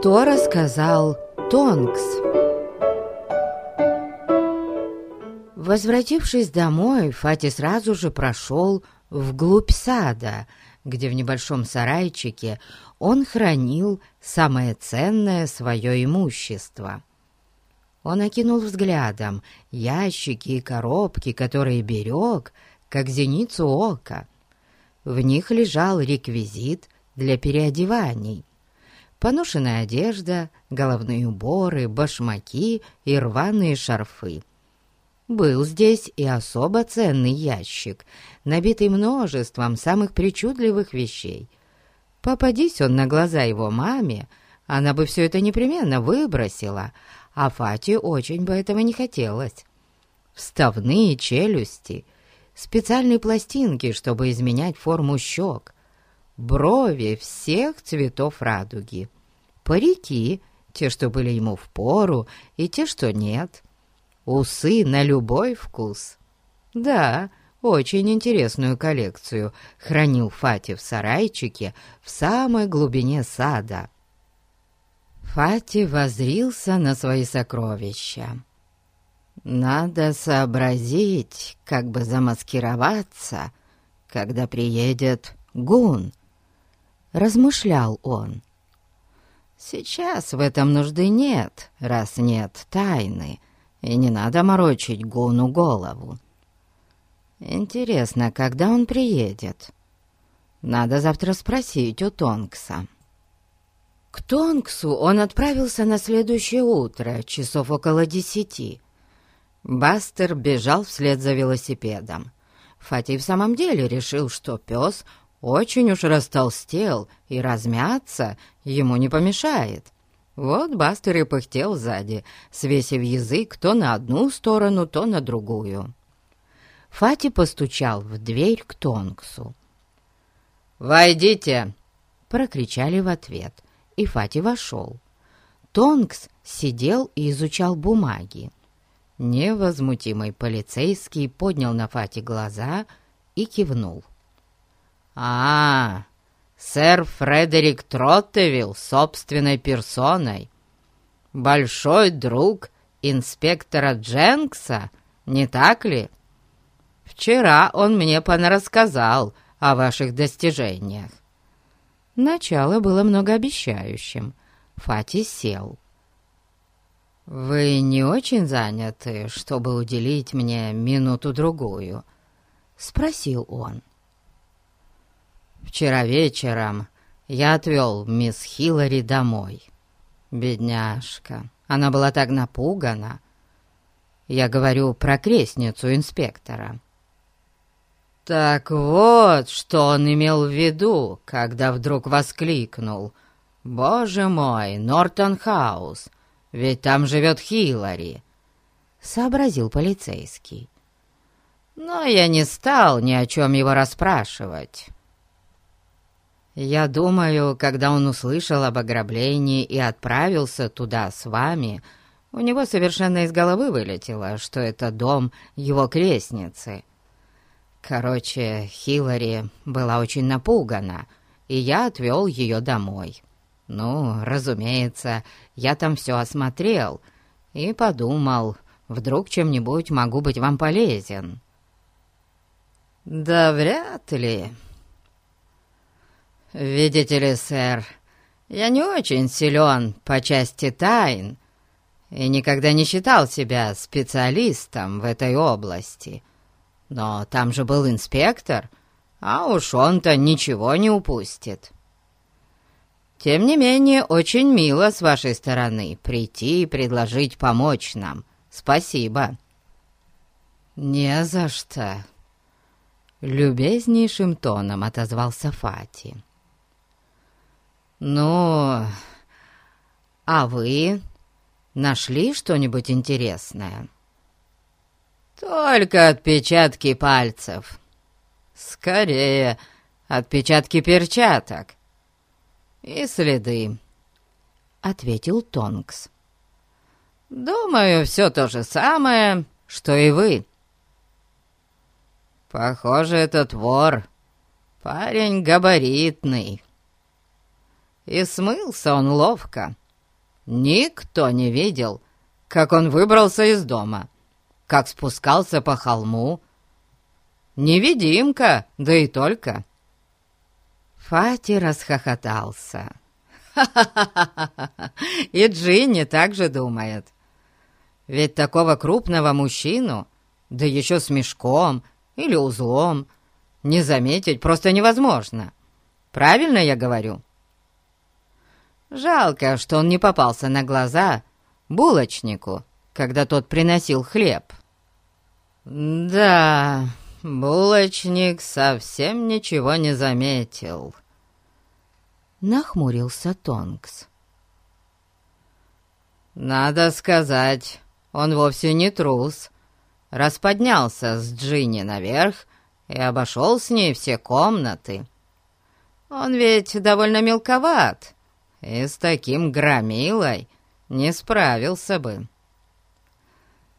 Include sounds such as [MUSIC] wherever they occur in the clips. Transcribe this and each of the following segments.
Что рассказал Тонкс? Возвратившись домой, Фати сразу же прошел вглубь сада, где в небольшом сарайчике он хранил самое ценное свое имущество. Он окинул взглядом ящики и коробки, которые берег, как зеницу ока. В них лежал реквизит для переодеваний. Поношенная одежда, головные уборы, башмаки и рваные шарфы. Был здесь и особо ценный ящик, набитый множеством самых причудливых вещей. Попадись он на глаза его маме, она бы все это непременно выбросила, а Фате очень бы этого не хотелось. Вставные челюсти, специальные пластинки, чтобы изменять форму щек, брови всех цветов радуги, парики, те, что были ему в пору, и те, что нет — Усы на любой вкус. Да, очень интересную коллекцию хранил Фати в сарайчике в самой глубине сада. Фати возрился на свои сокровища. «Надо сообразить, как бы замаскироваться, когда приедет Гун», — размышлял он. «Сейчас в этом нужды нет, раз нет тайны, и не надо морочить Гуну голову. Интересно, когда он приедет? Надо завтра спросить у Тонкса. К Тонксу он отправился на следующее утро, часов около десяти. Бастер бежал вслед за велосипедом. Фати в самом деле решил, что пес очень уж растолстел, и размяться ему не помешает. Вот Бастер и пыхтел сзади, свесив язык то на одну сторону, то на другую. Фати постучал в дверь к Тонксу. «Войдите!» — прокричали в ответ, и Фати вошел. Тонкс сидел и изучал бумаги. Невозмутимый полицейский поднял на Фати глаза и кивнул. «А, сэр Фредерик Троттевилл собственной персоной. Большой друг инспектора Дженкса, не так ли? Вчера он мне понарассказал о ваших достижениях. Начало было многообещающим. Фати сел. «Вы не очень заняты, чтобы уделить мне минуту-другую?» — спросил он. Вчера вечером я отвел мисс Хиллари домой. Бедняжка, она была так напугана. Я говорю про крестницу инспектора. Так вот, что он имел в виду, когда вдруг воскликнул. «Боже мой, Нортон Хаус, ведь там живет Хиллари!» Сообразил полицейский. Но я не стал ни о чем его расспрашивать. Я думаю, когда он услышал об ограблении и отправился туда с вами, у него совершенно из головы вылетело, что это дом его крестницы. Короче, Хиллари была очень напугана, и я отвел ее домой. Ну, разумеется, я там все осмотрел и подумал, вдруг чем-нибудь могу быть вам полезен. «Да вряд ли», «Видите ли, сэр, я не очень силен по части тайн и никогда не считал себя специалистом в этой области. Но там же был инспектор, а уж он-то ничего не упустит. Тем не менее, очень мило с вашей стороны прийти и предложить помочь нам. Спасибо». «Не за что», — любезнейшим тоном отозвался Фати. «Ну, а вы нашли что-нибудь интересное?» «Только отпечатки пальцев. Скорее, отпечатки перчаток. И следы», — ответил Тонкс. «Думаю, все то же самое, что и вы». «Похоже, этот вор парень габаритный» и смылся он ловко, Никто не видел, как он выбрался из дома, как спускался по холму. Невидимка, да и только. Фати расхохотался. «Ха-ха-ха! [LAUGHS] И Джинни так же думает. Ведь такого крупного мужчину, да еще с мешком или узлом, не заметить просто невозможно. Правильно я говорю?» Жалко, что он не попался на глаза булочнику, когда тот приносил хлеб. Да, булочник совсем ничего не заметил. Нахмурился Тонкс. Надо сказать, он вовсе не трус. Расподнялся с Джинни наверх и обошел с ней все комнаты. Он ведь довольно мелковат, и с таким громилой не справился бы.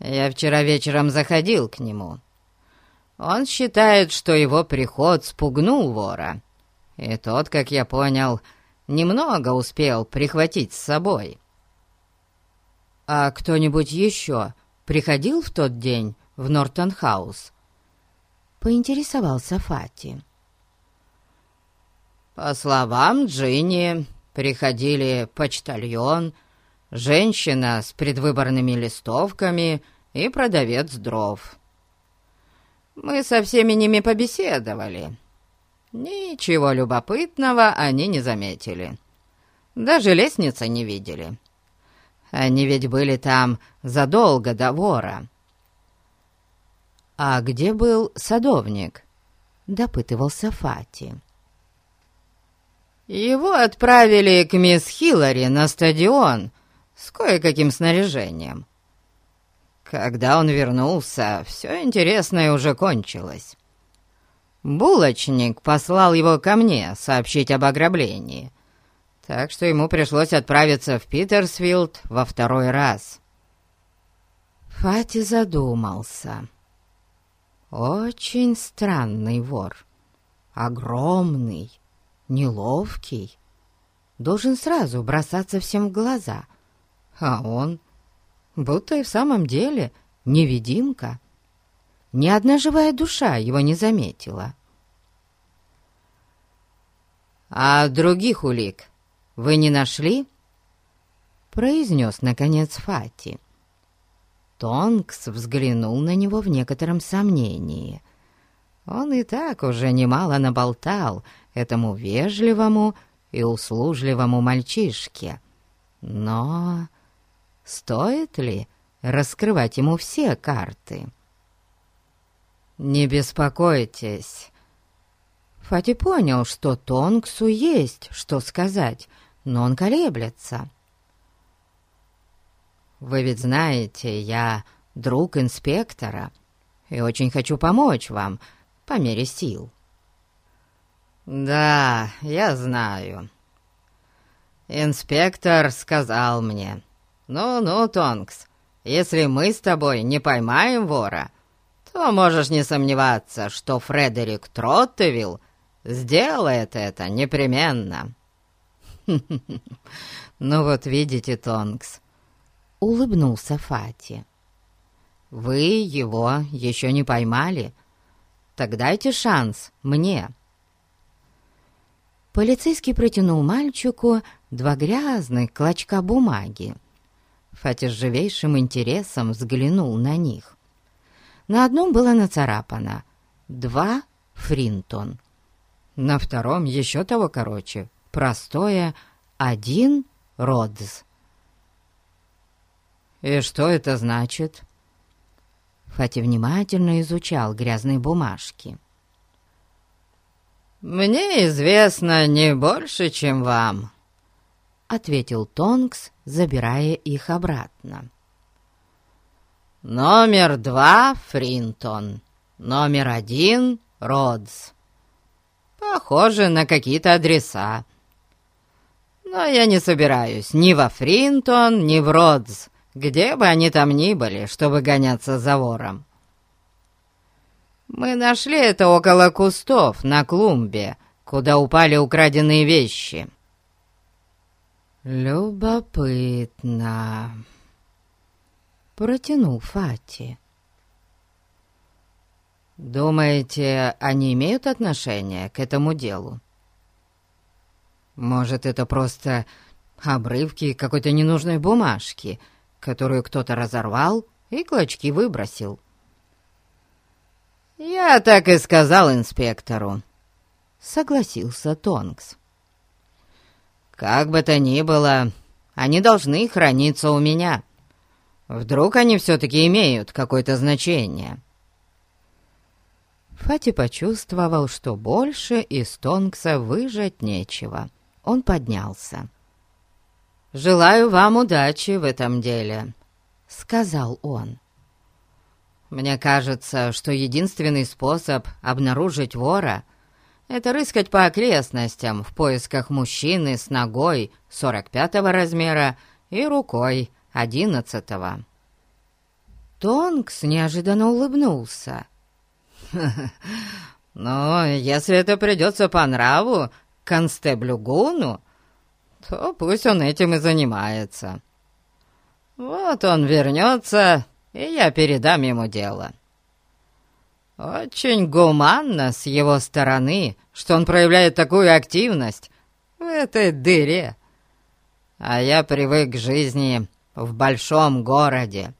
Я вчера вечером заходил к нему. Он считает, что его приход спугнул вора, и тот, как я понял, немного успел прихватить с собой. «А кто-нибудь еще приходил в тот день в Нортон-хаус?» — поинтересовался Фати. «По словам Джинни, приходили почтальон, женщина с предвыборными листовками и продавец дров. Мы со всеми ними побеседовали. Ничего любопытного они не заметили. Даже лестницы не видели. Они ведь были там задолго до вора. «А где был садовник?» — допытывался Фати. Его отправили к мисс Хиллари на стадион с кое-каким снаряжением. Когда он вернулся, все интересное уже кончилось. Булочник послал его ко мне сообщить об ограблении, так что ему пришлось отправиться в Питерсфилд во второй раз. Фати задумался. Очень странный вор. Огромный, неловкий, должен сразу бросаться всем в глаза. А он, будто и в самом деле, невидимка. Ни одна живая душа его не заметила. «А других улик вы не нашли?» произнес, наконец, Фати. Тонкс взглянул на него в некотором сомнении. Он и так уже немало наболтал этому вежливому и услужливому мальчишке. Но стоит ли раскрывать ему все карты? «Не беспокойтесь». Фати понял, что Тонксу есть что сказать, но он колеблется. «Вы ведь знаете, я друг инспектора и очень хочу помочь вам по мере сил». «Да, я знаю. Инспектор сказал мне. Ну-ну, Тонкс, если мы с тобой не поймаем вора, то можешь не сомневаться, что Фредерик Троттевилл сделает это непременно». [LAUGHS] «Ну вот видите, Тонкс», — улыбнулся Фати. «Вы его еще не поймали. Так дайте шанс мне». Полицейский протянул мальчику два грязных клочка бумаги. Фати с живейшим интересом взглянул на них. На одном было нацарапано «Два Фринтон». На втором еще того короче, простое «Один Родз». «И что это значит?» Фати внимательно изучал грязные бумажки. «Мне известно не больше, чем вам», — ответил Тонкс, забирая их обратно. «Номер два — Фринтон, номер один — Родс. Похоже на какие-то адреса. Но я не собираюсь ни во Фринтон, ни в Родс, где бы они там ни были, чтобы гоняться за вором. Мы нашли это около кустов на клумбе, куда упали украденные вещи». «Любопытно», — протянул Фати. «Думаете, они имеют отношение к этому делу? Может, это просто обрывки какой-то ненужной бумажки, которую кто-то разорвал и клочки выбросил?» «Я так и сказал инспектору», — согласился Тонкс. «Как бы то ни было, они должны храниться у меня. Вдруг они все-таки имеют какое-то значение». Фати почувствовал, что больше из Тонкса выжать нечего. Он поднялся. «Желаю вам удачи в этом деле», — сказал он. «Мне кажется, что единственный способ обнаружить вора — это рыскать по окрестностям в поисках мужчины с ногой 45-го размера и рукой 11-го». Тонкс неожиданно улыбнулся. «Ну, если это придется по нраву констеблю Гуну, то пусть он этим и занимается. Вот он вернется и я передам ему дело. Очень гуманно с его стороны, что он проявляет такую активность в этой дыре. А я привык к жизни в большом городе.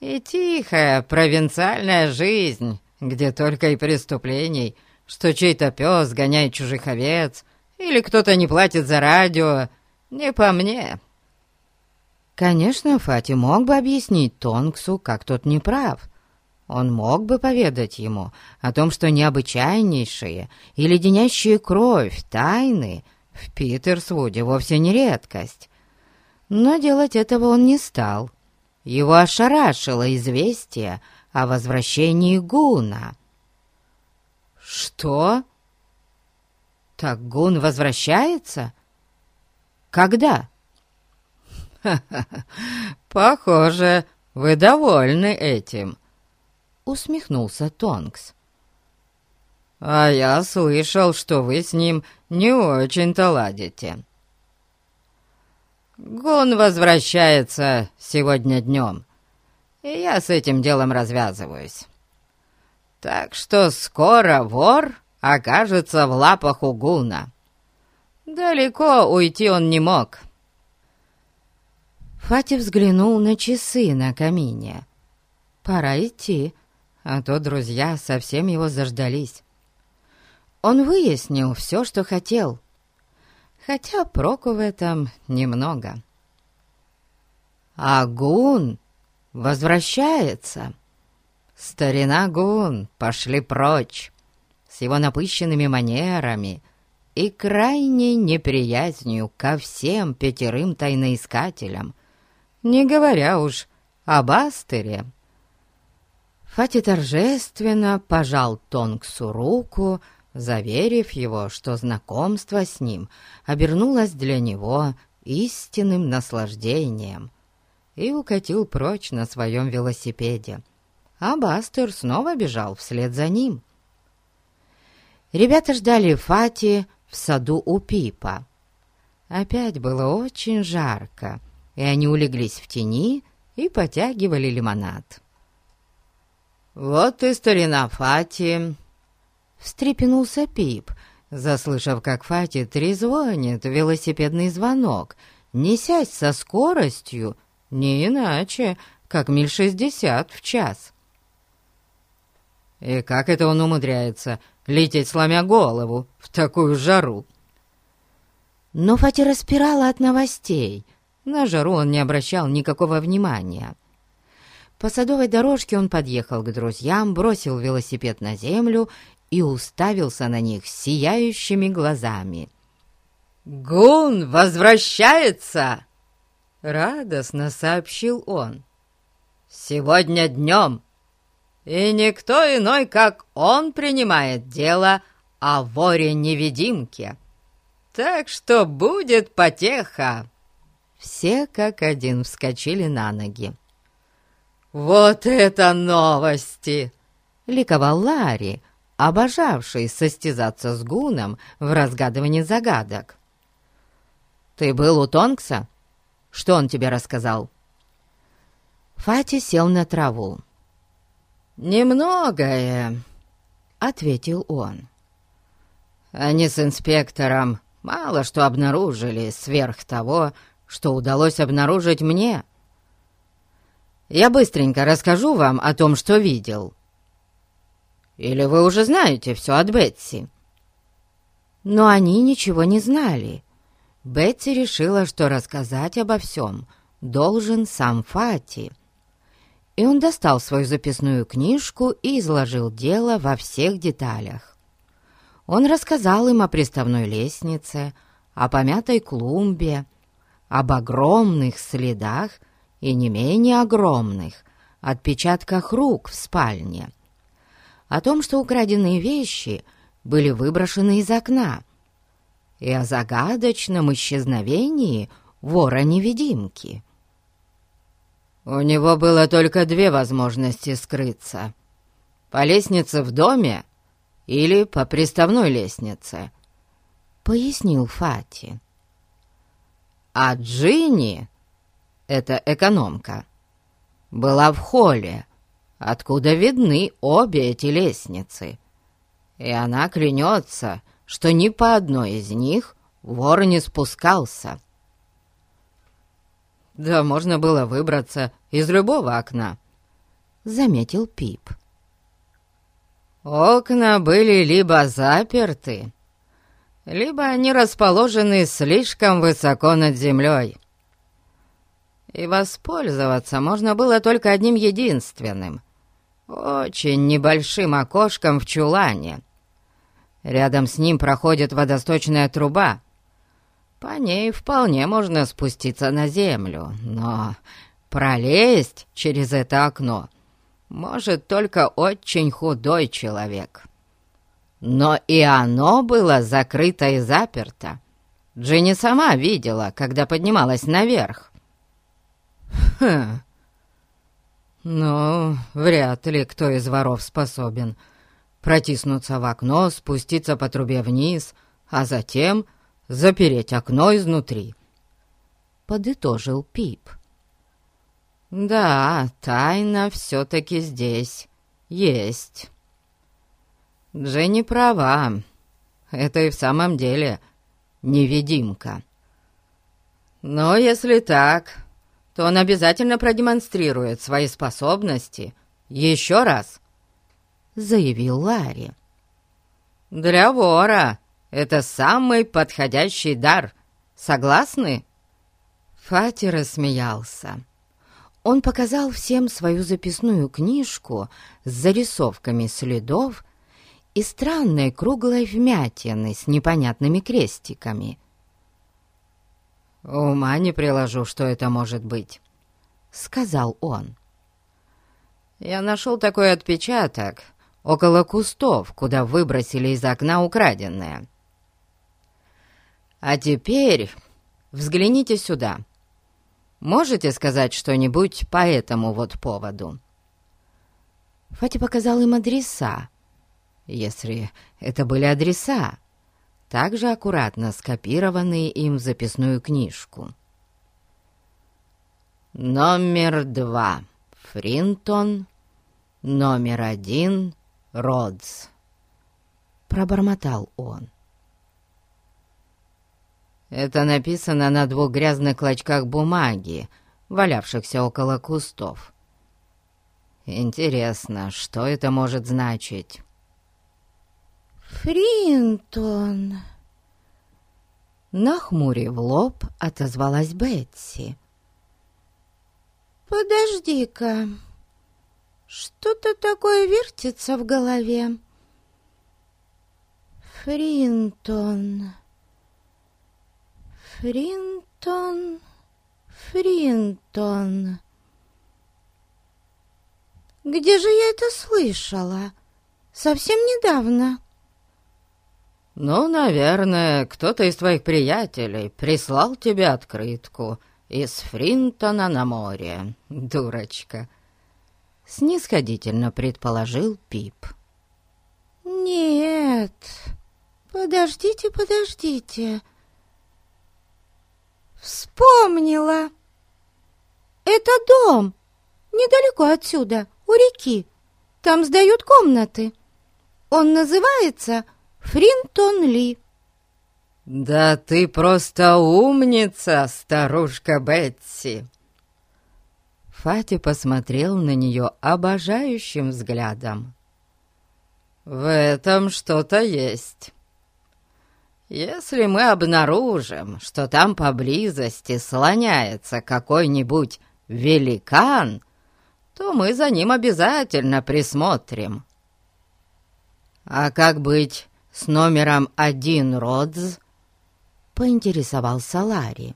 И тихая провинциальная жизнь, где только и преступлений, что чей-то пес гоняет чужих овец, или кто-то не платит за радио, не по мне». Конечно, Фати мог бы объяснить Тонксу, как тот неправ. Он мог бы поведать ему о том, что необычайнейшие и леденящие кровь тайны в Питерсвуде вовсе не редкость. Но делать этого он не стал. Его ошарашило известие о возвращении Гуна. «Что? Так Гун возвращается? Когда?» [LAUGHS] похоже, вы довольны этим», — усмехнулся Тонкс. «А я слышал, что вы с ним не очень-то ладите». «Гун возвращается сегодня днем, и я с этим делом развязываюсь. Так что скоро вор окажется в лапах у Гуна. Далеко уйти он не мог». Фати взглянул на часы на камине. «Пора идти, а то друзья совсем его заждались». Он выяснил все, что хотел, хотя проку в этом немного. А Гун возвращается. Старина Гун, пошли прочь, с его напыщенными манерами и крайней неприязнью ко всем пятерым тайноискателям, не говоря уж об Астере. Фати торжественно пожал Тонксу руку, заверив его, что знакомство с ним обернулось для него истинным наслаждением, и укатил прочь на своем велосипеде. А Бастер снова бежал вслед за ним. Ребята ждали Фати в саду у Пипа. Опять было очень жарко, и они улеглись в тени и потягивали лимонад. «Вот и старина Фати!» — встрепенулся Пип, заслышав, как Фати трезвонит велосипедный звонок, несясь со скоростью не иначе, как миль шестьдесят в час. И как это он умудряется лететь, сломя голову, в такую жару? Но Фати распирала от новостей — на жару он не обращал никакого внимания. По садовой дорожке он подъехал к друзьям, бросил велосипед на землю и уставился на них сияющими глазами. «Гун возвращается!» — радостно сообщил он. «Сегодня днем, и никто иной, как он, принимает дело о воре-невидимке. Так что будет потеха!» Все как один вскочили на ноги. «Вот это новости!» — ликовал Ларри, обожавший состязаться с Гуном в разгадывании загадок. Ты был у Тонкса? Что он тебе рассказал?» Фати сел на траву. «Немногое», — ответил он. «Они с инспектором мало что обнаружили сверх того, что удалось обнаружить мне. Я быстренько расскажу вам о том, что видел. Или вы уже знаете все от Бетси?» Но они ничего не знали. Бетси решила, что рассказать обо всем должен сам Фати. И он достал свою записную книжку и изложил дело во всех деталях. Он рассказал им о приставной лестнице, о помятой клумбе, об огромных следах и не менее огромных отпечатках рук в спальне, о том, что украденные вещи были выброшены из окна, и о загадочном исчезновении вора-невидимки. У него было только две возможности скрыться. По лестнице в доме или по приставной лестнице, — пояснил Фати. А Джинни, это экономка, была в холле, откуда видны обе эти лестницы, и она клянется, что ни по одной из них вор не спускался. «Да можно было выбраться из любого окна», — заметил Пип. «Окна были либо заперты, либо они расположены слишком высоко над землей. И воспользоваться можно было только одним единственным, очень небольшим окошком в чулане. Рядом с ним проходит водосточная труба. По ней вполне можно спуститься на землю, но пролезть через это окно может только очень худой человек». Но и оно было закрыто и заперто. Джинни сама видела, когда поднималась наверх. Хм. Ну, вряд ли кто из воров способен протиснуться в окно, спуститься по трубе вниз, а затем запереть окно изнутри. Подытожил Пип. Да, тайна все-таки здесь есть. Дженни права. Это и в самом деле невидимка. Но если так, то он обязательно продемонстрирует свои способности еще раз, заявил Ларри. Для вора это самый подходящий дар. Согласны? Фати рассмеялся. Он показал всем свою записную книжку с зарисовками следов и странной круглой вмятины с непонятными крестиками. «Ума не приложу, что это может быть», — сказал он. «Я нашел такой отпечаток около кустов, куда выбросили из окна украденное. А теперь взгляните сюда. Можете сказать что-нибудь по этому вот поводу?» Фати показал им адреса, если это были адреса, также аккуратно скопированные им в записную книжку. Номер два — Фринтон, номер один — Родс. Пробормотал он. Это написано на двух грязных клочках бумаги, валявшихся около кустов. Интересно, что это может значить? «Фринтон!» Нахмурив лоб, отозвалась Бетси. «Подожди-ка, что-то такое вертится в голове. Фринтон, Фринтон, Фринтон. Где же я это слышала? Совсем недавно». «Ну, наверное, кто-то из твоих приятелей прислал тебе открытку из Фринтона на море, дурочка», — снисходительно предположил Пип. «Нет, подождите, подождите. Вспомнила. Это дом, недалеко отсюда, у реки. Там сдают комнаты. Он называется Фринтон Ли. «Да ты просто умница, старушка Бетси!» Фати посмотрел на нее обожающим взглядом. «В этом что-то есть. Если мы обнаружим, что там поблизости слоняется какой-нибудь великан, то мы за ним обязательно присмотрим. А как быть с номером один Родз?» поинтересовался Ларри.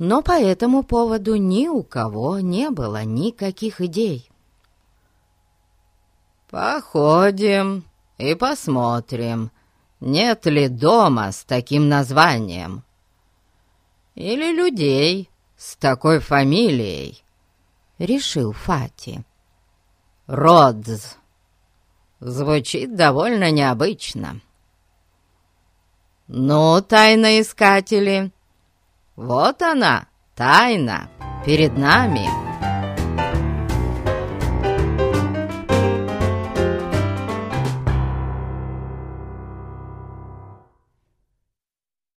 Но по этому поводу ни у кого не было никаких идей. «Походим и посмотрим, нет ли дома с таким названием. Или людей с такой фамилией», — решил Фати. «Родз» звучит довольно необычно. «Ну, тайноискатели, вот она, тайна, перед нами».